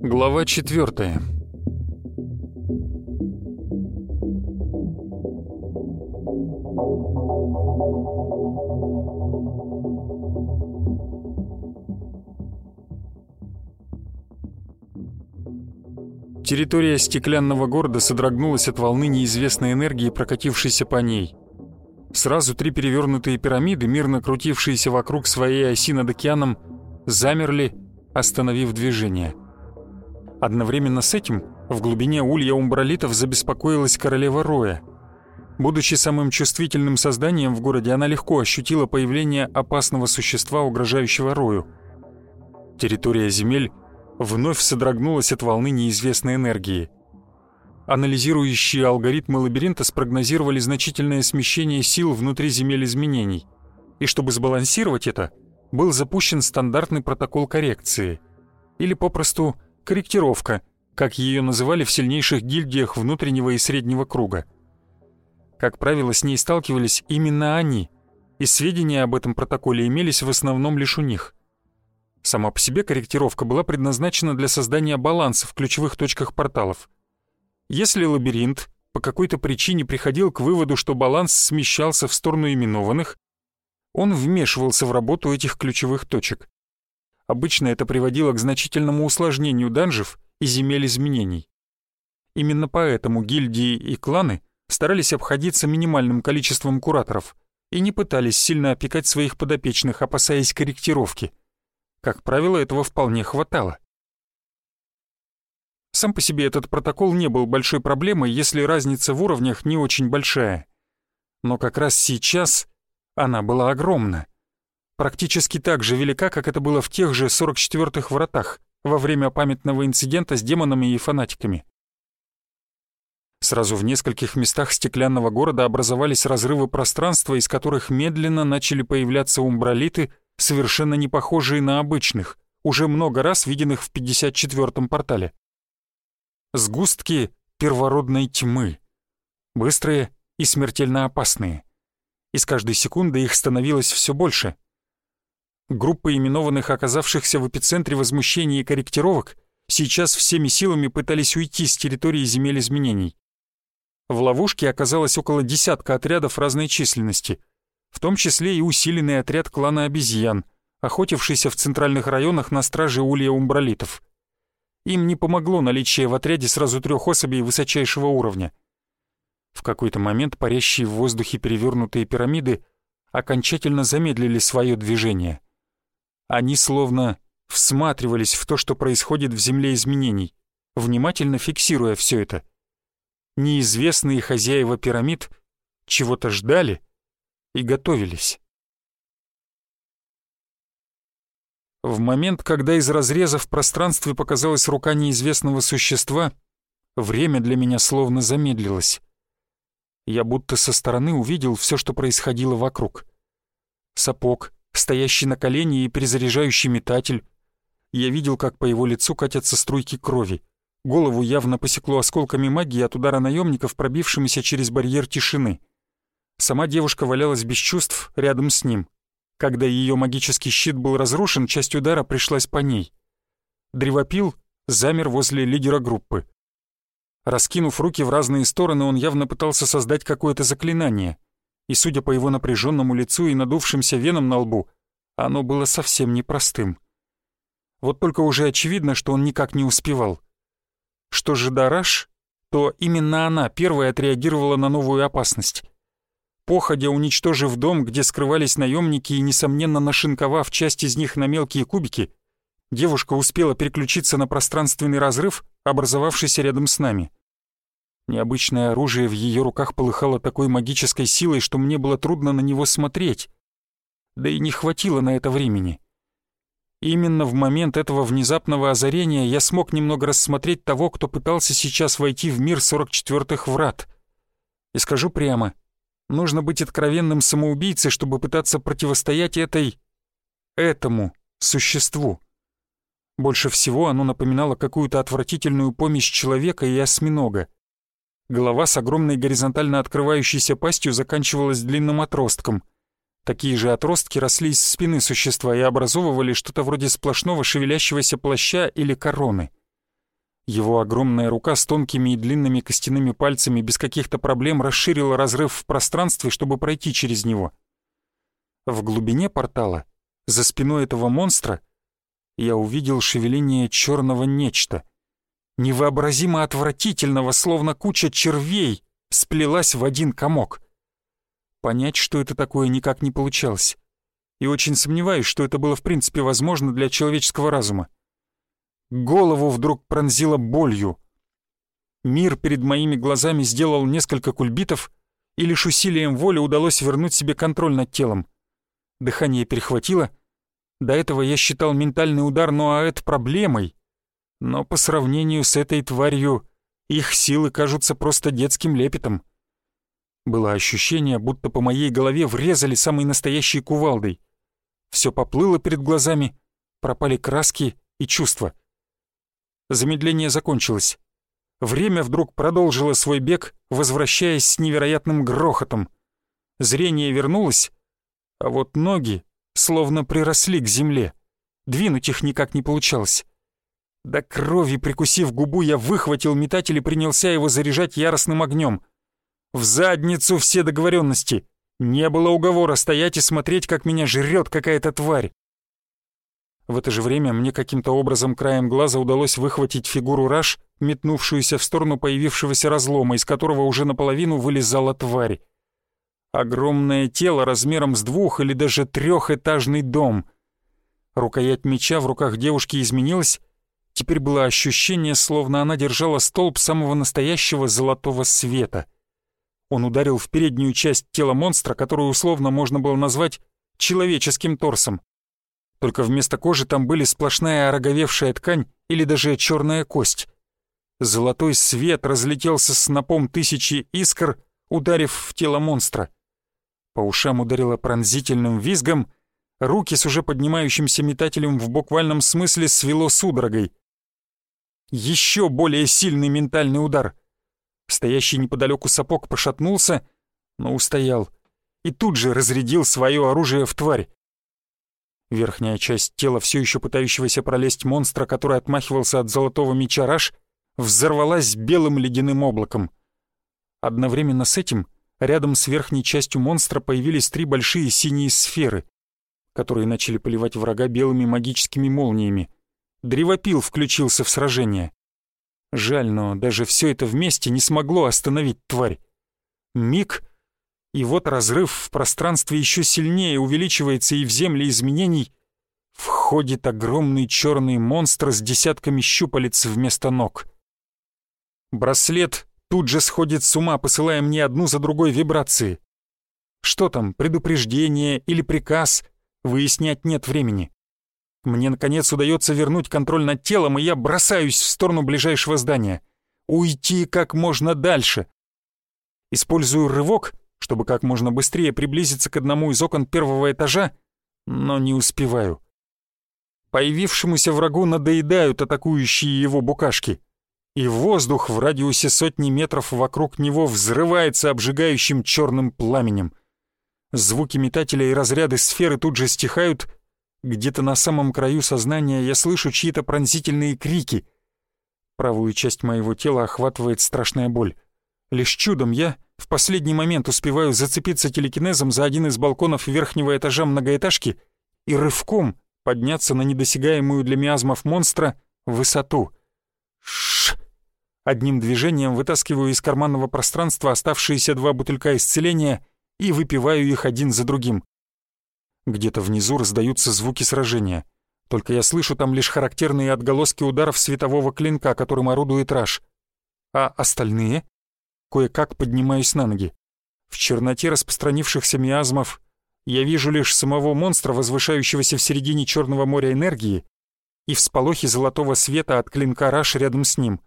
Глава четвертая. Территория стеклянного города содрогнулась от волны неизвестной энергии, прокатившейся по ней. Сразу три перевернутые пирамиды, мирно крутившиеся вокруг своей оси над океаном, замерли, остановив движение. Одновременно с этим в глубине улья умбралитов забеспокоилась королева Роя. Будучи самым чувствительным созданием в городе, она легко ощутила появление опасного существа, угрожающего Рою. Территория земель вновь содрогнулась от волны неизвестной энергии. Анализирующие алгоритмы лабиринта спрогнозировали значительное смещение сил внутри земель изменений. И чтобы сбалансировать это, был запущен стандартный протокол коррекции. Или попросту корректировка, как ее называли в сильнейших гильдиях внутреннего и среднего круга. Как правило, с ней сталкивались именно они, и сведения об этом протоколе имелись в основном лишь у них – Сама по себе корректировка была предназначена для создания баланса в ключевых точках порталов. Если лабиринт по какой-то причине приходил к выводу, что баланс смещался в сторону именованных, он вмешивался в работу этих ключевых точек. Обычно это приводило к значительному усложнению данжев и земель изменений. Именно поэтому гильдии и кланы старались обходиться минимальным количеством кураторов и не пытались сильно опекать своих подопечных, опасаясь корректировки – как правило, этого вполне хватало. Сам по себе этот протокол не был большой проблемой, если разница в уровнях не очень большая. Но как раз сейчас она была огромна. Практически так же велика, как это было в тех же 44-х вратах во время памятного инцидента с демонами и фанатиками. Сразу в нескольких местах стеклянного города образовались разрывы пространства, из которых медленно начали появляться умбралиты — совершенно не похожие на обычных, уже много раз виденных в 54-м портале. Сгустки первородной тьмы. Быстрые и смертельно опасные. И с каждой секунды их становилось все больше. Группы именованных, оказавшихся в эпицентре возмущений и корректировок, сейчас всеми силами пытались уйти с территории земель изменений. В ловушке оказалось около десятка отрядов разной численности — в том числе и усиленный отряд клана обезьян, охотившийся в центральных районах на страже улья умбралитов. Им не помогло наличие в отряде сразу трех особей высочайшего уровня. В какой-то момент парящие в воздухе перевернутые пирамиды окончательно замедлили свое движение. Они словно всматривались в то, что происходит в земле изменений, внимательно фиксируя все это. Неизвестные хозяева пирамид чего-то ждали — и готовились. В момент, когда из разреза в пространстве показалась рука неизвестного существа, время для меня словно замедлилось. Я будто со стороны увидел все, что происходило вокруг. Сапог, стоящий на колене и перезаряжающий метатель. Я видел, как по его лицу катятся струйки крови. Голову явно посекло осколками магии от удара наемников, пробившимися через барьер тишины — Сама девушка валялась без чувств рядом с ним. Когда ее магический щит был разрушен, часть удара пришлась по ней. Древопил замер возле лидера группы. Раскинув руки в разные стороны, он явно пытался создать какое-то заклинание. И, судя по его напряженному лицу и надувшимся венам на лбу, оно было совсем непростым. Вот только уже очевидно, что он никак не успевал. Что же Дараш, то именно она первая отреагировала на новую опасность походя уничтожив дом, где скрывались наемники и, несомненно, нашинковав часть из них на мелкие кубики, девушка успела переключиться на пространственный разрыв, образовавшийся рядом с нами. Необычное оружие в ее руках полыхало такой магической силой, что мне было трудно на него смотреть. Да и не хватило на это времени. Именно в момент этого внезапного озарения я смог немного рассмотреть того, кто пытался сейчас войти в мир 44-х врат. И скажу прямо — Нужно быть откровенным самоубийцей, чтобы пытаться противостоять этой... этому существу. Больше всего оно напоминало какую-то отвратительную помесь человека и осьминога. Голова с огромной горизонтально открывающейся пастью заканчивалась длинным отростком. Такие же отростки росли из спины существа и образовывали что-то вроде сплошного шевелящегося плаща или короны. Его огромная рука с тонкими и длинными костяными пальцами без каких-то проблем расширила разрыв в пространстве, чтобы пройти через него. В глубине портала, за спиной этого монстра, я увидел шевеление черного нечто — невообразимо отвратительного, словно куча червей, сплелась в один комок. Понять, что это такое, никак не получалось. И очень сомневаюсь, что это было в принципе возможно для человеческого разума. Голову вдруг пронзило болью. Мир перед моими глазами сделал несколько кульбитов, и лишь усилием воли удалось вернуть себе контроль над телом. Дыхание перехватило. До этого я считал ментальный удар Нуаэт проблемой, но по сравнению с этой тварью их силы кажутся просто детским лепетом. Было ощущение, будто по моей голове врезали самой настоящей кувалдой. Все поплыло перед глазами, пропали краски и чувства. Замедление закончилось. Время вдруг продолжило свой бег, возвращаясь с невероятным грохотом. Зрение вернулось, а вот ноги словно приросли к земле. Двинуть их никак не получалось. До крови прикусив губу, я выхватил метатель и принялся его заряжать яростным огнем. В задницу все договоренности. Не было уговора стоять и смотреть, как меня жрет какая-то тварь. В это же время мне каким-то образом краем глаза удалось выхватить фигуру Раш, метнувшуюся в сторону появившегося разлома, из которого уже наполовину вылезала тварь. Огромное тело размером с двух- или даже трехэтажный дом. Рукоять меча в руках девушки изменилась, Теперь было ощущение, словно она держала столб самого настоящего золотого света. Он ударил в переднюю часть тела монстра, которую условно можно было назвать человеческим торсом. Только вместо кожи там были сплошная ороговевшая ткань или даже черная кость. Золотой свет разлетелся снопом тысячи искр, ударив в тело монстра. По ушам ударило пронзительным визгом, руки с уже поднимающимся метателем в буквальном смысле свело судорогой. Еще более сильный ментальный удар. Стоящий неподалеку сапог пошатнулся, но устоял. И тут же разрядил свое оружие в тварь. Верхняя часть тела все еще пытающегося пролезть монстра, который отмахивался от золотого меча Раш, взорвалась белым ледяным облаком. Одновременно с этим рядом с верхней частью монстра появились три большие синие сферы, которые начали поливать врага белыми магическими молниями. Древопил включился в сражение. Жаль, но даже все это вместе не смогло остановить тварь. Миг, и вот разрыв в пространстве еще сильнее увеличивается, и в земле изменений входит огромный черный монстр с десятками щупалец вместо ног. Браслет тут же сходит с ума, посылая мне одну за другой вибрации. Что там, предупреждение или приказ, выяснять нет времени. Мне, наконец, удается вернуть контроль над телом, и я бросаюсь в сторону ближайшего здания. Уйти как можно дальше. Использую рывок, чтобы как можно быстрее приблизиться к одному из окон первого этажа, но не успеваю. Появившемуся врагу надоедают атакующие его букашки, и воздух в радиусе сотни метров вокруг него взрывается обжигающим черным пламенем. Звуки метателя и разряды сферы тут же стихают — где-то на самом краю сознания я слышу чьи-то пронзительные крики. Правую часть моего тела охватывает страшная боль. Лишь чудом я в последний момент успеваю зацепиться телекинезом за один из балконов верхнего этажа многоэтажки и рывком подняться на недосягаемую для миазмов монстра высоту. Шш! Одним движением вытаскиваю из карманного пространства оставшиеся два бутылька исцеления и выпиваю их один за другим. Где-то внизу раздаются звуки сражения. Только я слышу там лишь характерные отголоски ударов светового клинка, которым орудует Раш. А остальные? Кое-как поднимаюсь на ноги. В черноте распространившихся миазмов я вижу лишь самого монстра, возвышающегося в середине Черного моря энергии, и всполохи золотого света от клинка Раш рядом с ним.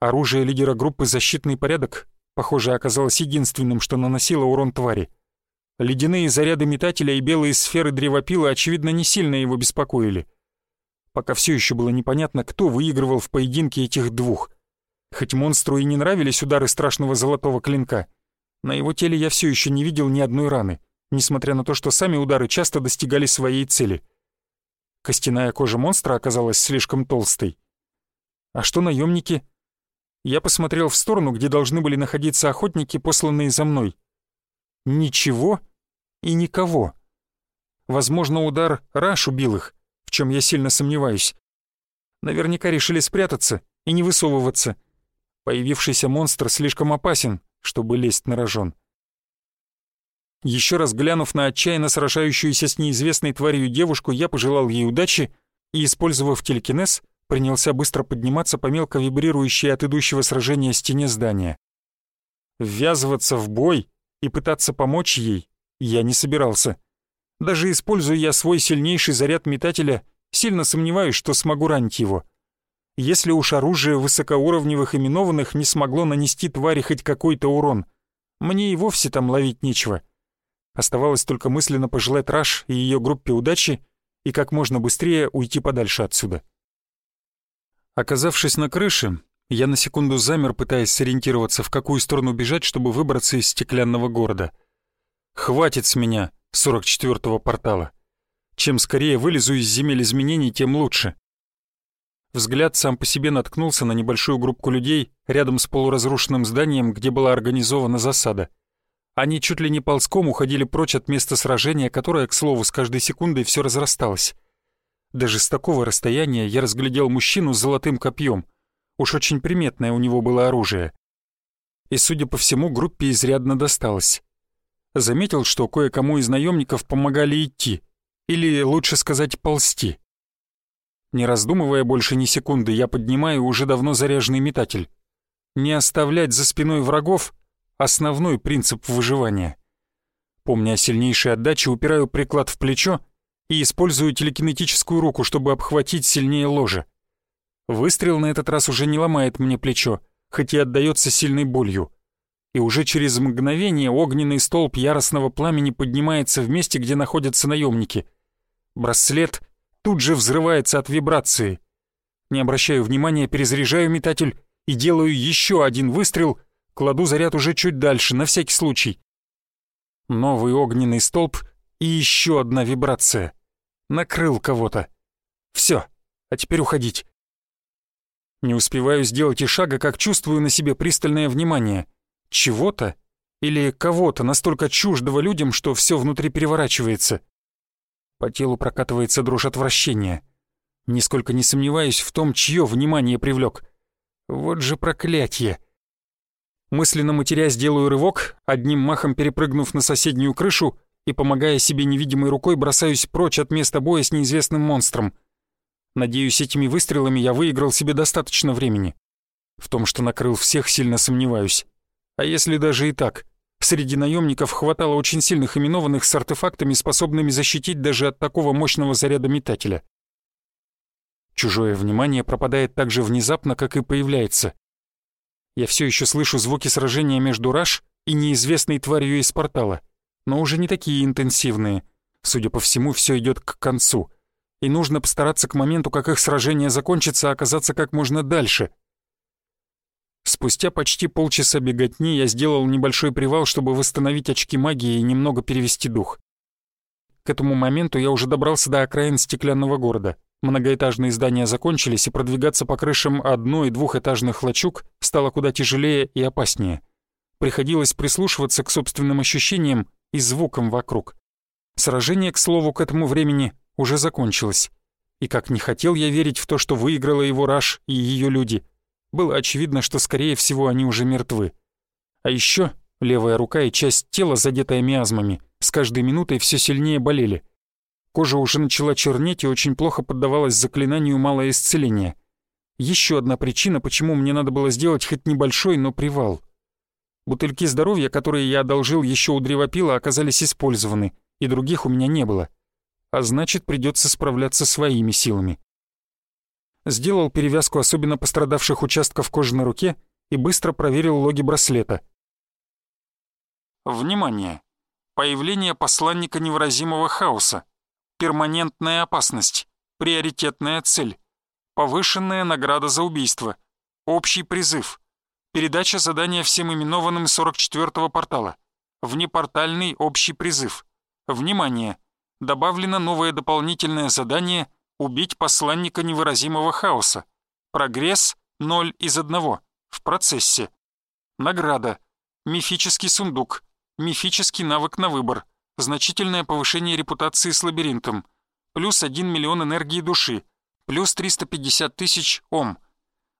Оружие лидера группы «Защитный порядок», похоже, оказалось единственным, что наносило урон твари — Ледяные заряды метателя и белые сферы древопила, очевидно, не сильно его беспокоили. Пока все еще было непонятно, кто выигрывал в поединке этих двух. Хоть монстру и не нравились удары страшного золотого клинка, на его теле я все еще не видел ни одной раны, несмотря на то, что сами удары часто достигали своей цели. Костяная кожа монстра оказалась слишком толстой. А что наемники? Я посмотрел в сторону, где должны были находиться охотники, посланные за мной. Ничего и никого. Возможно, удар Раш убил их, в чем я сильно сомневаюсь. Наверняка решили спрятаться и не высовываться. Появившийся монстр слишком опасен, чтобы лезть на рожон. Еще раз глянув на отчаянно сражающуюся с неизвестной тварью девушку, я пожелал ей удачи и, использовав телекинез, принялся быстро подниматься по мелко вибрирующей от идущего сражения стене здания. Ввязываться в бой и пытаться помочь ей я не собирался. Даже используя я свой сильнейший заряд метателя, сильно сомневаюсь, что смогу ранить его. Если уж оружие высокоуровневых именованных не смогло нанести твари хоть какой-то урон, мне и вовсе там ловить нечего. Оставалось только мысленно пожелать Раш и ее группе удачи и как можно быстрее уйти подальше отсюда. Оказавшись на крыше, я на секунду замер, пытаясь сориентироваться, в какую сторону бежать, чтобы выбраться из стеклянного города. Хватит с меня 44-го портала. Чем скорее вылезу из земель изменений, тем лучше. Взгляд сам по себе наткнулся на небольшую группку людей рядом с полуразрушенным зданием, где была организована засада. Они чуть ли не ползком уходили прочь от места сражения, которое, к слову, с каждой секундой все разрасталось. Даже с такого расстояния я разглядел мужчину с золотым копьем. Уж очень приметное у него было оружие. И, судя по всему, группе изрядно досталось. Заметил, что кое-кому из наемников помогали идти, или, лучше сказать, ползти. Не раздумывая больше ни секунды, я поднимаю уже давно заряженный метатель. Не оставлять за спиной врагов — основной принцип выживания. Помня о сильнейшей отдаче, упираю приклад в плечо и использую телекинетическую руку, чтобы обхватить сильнее ложе. Выстрел на этот раз уже не ломает мне плечо, хоть и отдается сильной болью. И уже через мгновение огненный столб яростного пламени поднимается в месте, где находятся наемники. Браслет тут же взрывается от вибрации. Не обращаю внимания, перезаряжаю метатель и делаю еще один выстрел, кладу заряд уже чуть дальше, на всякий случай. Новый огненный столб и еще одна вибрация. Накрыл кого-то. Все, а теперь уходить. Не успеваю сделать и шага, как чувствую на себе пристальное внимание. Чего-то или кого-то настолько чуждого людям, что все внутри переворачивается. По телу прокатывается дрожь отвращения. Нисколько не сомневаюсь в том, чье внимание привлек. Вот же проклятие. Мысленно матерясь делаю рывок, одним махом перепрыгнув на соседнюю крышу и, помогая себе невидимой рукой, бросаюсь прочь от места боя с неизвестным монстром. Надеюсь, этими выстрелами я выиграл себе достаточно времени. В том, что накрыл всех, сильно сомневаюсь. А если даже и так, Среди наемников хватало очень сильных именованных с артефактами, способными защитить даже от такого мощного заряда метателя. Чужое внимание пропадает так же внезапно, как и появляется. Я все еще слышу звуки сражения между Раш и неизвестной тварью из портала, но уже не такие интенсивные. Судя по всему, все идет к концу, и нужно постараться к моменту, как их сражение закончится, оказаться как можно дальше — Спустя почти полчаса беготни я сделал небольшой привал, чтобы восстановить очки магии и немного перевести дух. К этому моменту я уже добрался до окраин стеклянного города. Многоэтажные здания закончились, и продвигаться по крышам одно- и двухэтажных лачуг стало куда тяжелее и опаснее. Приходилось прислушиваться к собственным ощущениям и звукам вокруг. Сражение, к слову, к этому времени уже закончилось. И как не хотел я верить в то, что выиграла его Раш и ее люди — было очевидно, что, скорее всего, они уже мертвы. А еще левая рука и часть тела, задетая миазмами, с каждой минутой все сильнее болели. Кожа уже начала чернеть и очень плохо поддавалась заклинанию малое исцеление. Еще одна причина, почему мне надо было сделать хоть небольшой, но привал. Бутыльки здоровья, которые я одолжил еще у древопила, оказались использованы, и других у меня не было. А значит, придется справляться своими силами сделал перевязку особенно пострадавших участков кожи на руке и быстро проверил логи браслета. Внимание! Появление посланника невыразимого хаоса. Перманентная опасность. Приоритетная цель. Повышенная награда за убийство. Общий призыв. Передача задания всем именованным 44-го портала. Внепортальный общий призыв. Внимание! Добавлено новое дополнительное задание «Убить посланника невыразимого хаоса». Прогресс 0 из 1. В процессе. Награда. Мифический сундук. Мифический навык на выбор. Значительное повышение репутации с лабиринтом. Плюс 1 миллион энергии души. Плюс 350 тысяч Ом.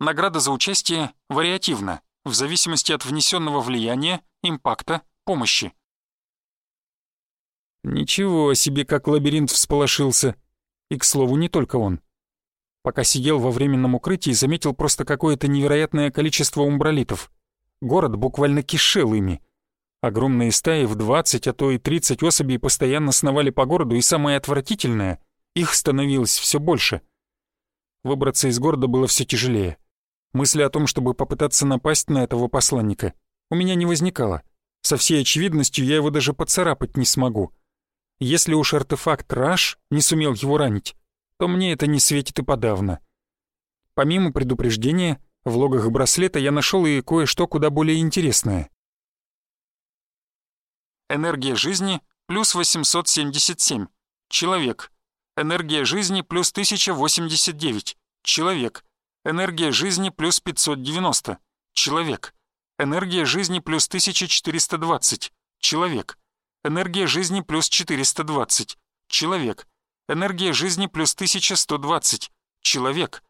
Награда за участие вариативна, в зависимости от внесенного влияния, импакта, помощи. Ничего себе, как лабиринт всполошился. И, к слову, не только он. Пока сидел во временном укрытии, заметил просто какое-то невероятное количество умбралитов. Город буквально кишел ими. Огромные стаи в 20, а то и 30 особей постоянно сновали по городу, и самое отвратительное — их становилось все больше. Выбраться из города было все тяжелее. Мысли о том, чтобы попытаться напасть на этого посланника, у меня не возникало. Со всей очевидностью я его даже поцарапать не смогу. Если уж артефакт Раш не сумел его ранить, то мне это не светит и подавно. Помимо предупреждения, в логах браслета я нашел и кое-что куда более интересное. Энергия жизни плюс 877. Человек. Энергия жизни плюс 1089. Человек. Энергия жизни плюс 590. Человек. Энергия жизни плюс 1420. Человек. Энергия жизни плюс 420. Человек. Энергия жизни плюс 1120. Человек.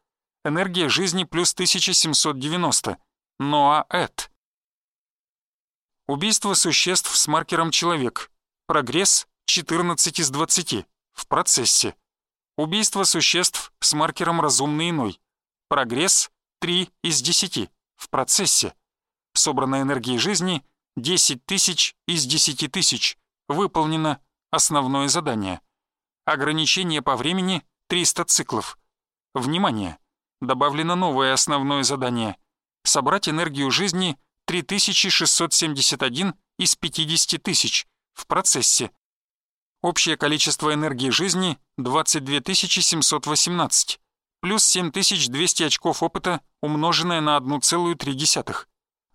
Энергия жизни плюс 1790. Ноаэт. Убийство существ с маркером «Человек». Прогресс 14 из 20. В процессе. Убийство существ с маркером «Разумный иной». Прогресс 3 из 10 в процессе. Собрана энергии жизни 10 тысяч из 10 тысяч. Выполнено основное задание. Ограничение по времени 300 циклов. Внимание! Добавлено новое основное задание. Собрать энергию жизни 3671 из 50 тысяч в процессе. Общее количество энергии жизни 22 718 плюс 7200 очков опыта, умноженное на 1,3.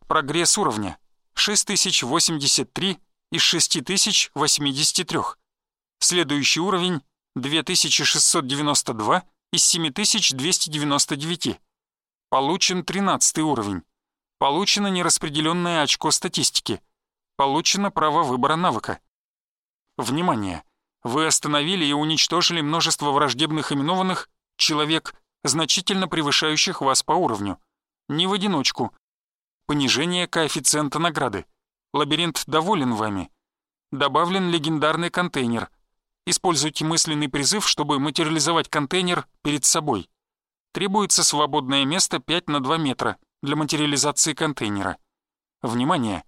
Прогресс уровня 6083 из 6083. Следующий уровень 2692 из 7299. Получен 13 уровень. Получено нераспределенное очко статистики. Получено право выбора навыка. Внимание! Вы остановили и уничтожили множество враждебных именованных человек, значительно превышающих вас по уровню. Не в одиночку. Понижение коэффициента награды. Лабиринт доволен вами. Добавлен легендарный контейнер. Используйте мысленный призыв, чтобы материализовать контейнер перед собой. Требуется свободное место 5 на 2 метра для материализации контейнера. Внимание!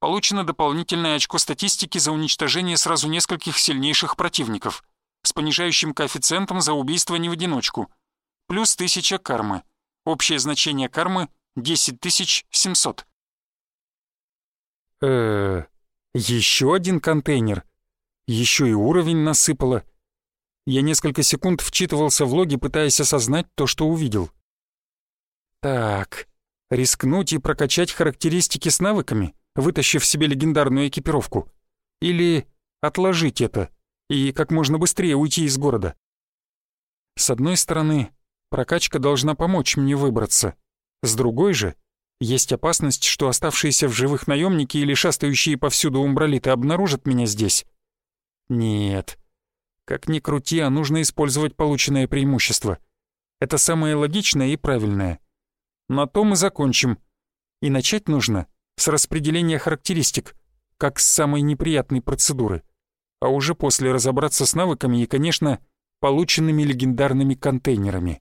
Получено дополнительное очко статистики за уничтожение сразу нескольких сильнейших противников с понижающим коэффициентом за убийство не в одиночку. Плюс 1000 кармы. Общее значение кармы 10700. Э, еще один контейнер. Еще и уровень насыпало. Я несколько секунд вчитывался в логи, пытаясь осознать то, что увидел. Так, рискнуть и прокачать характеристики с навыками, вытащив себе легендарную экипировку. Или отложить это и как можно быстрее уйти из города. С одной стороны, прокачка должна помочь мне выбраться. С другой же, есть опасность, что оставшиеся в живых наемники или шастающие повсюду умбралиты обнаружат меня здесь. Нет. Как ни крути, а нужно использовать полученное преимущество. Это самое логичное и правильное. На том и закончим. И начать нужно с распределения характеристик, как с самой неприятной процедуры — а уже после разобраться с навыками и, конечно, полученными легендарными контейнерами.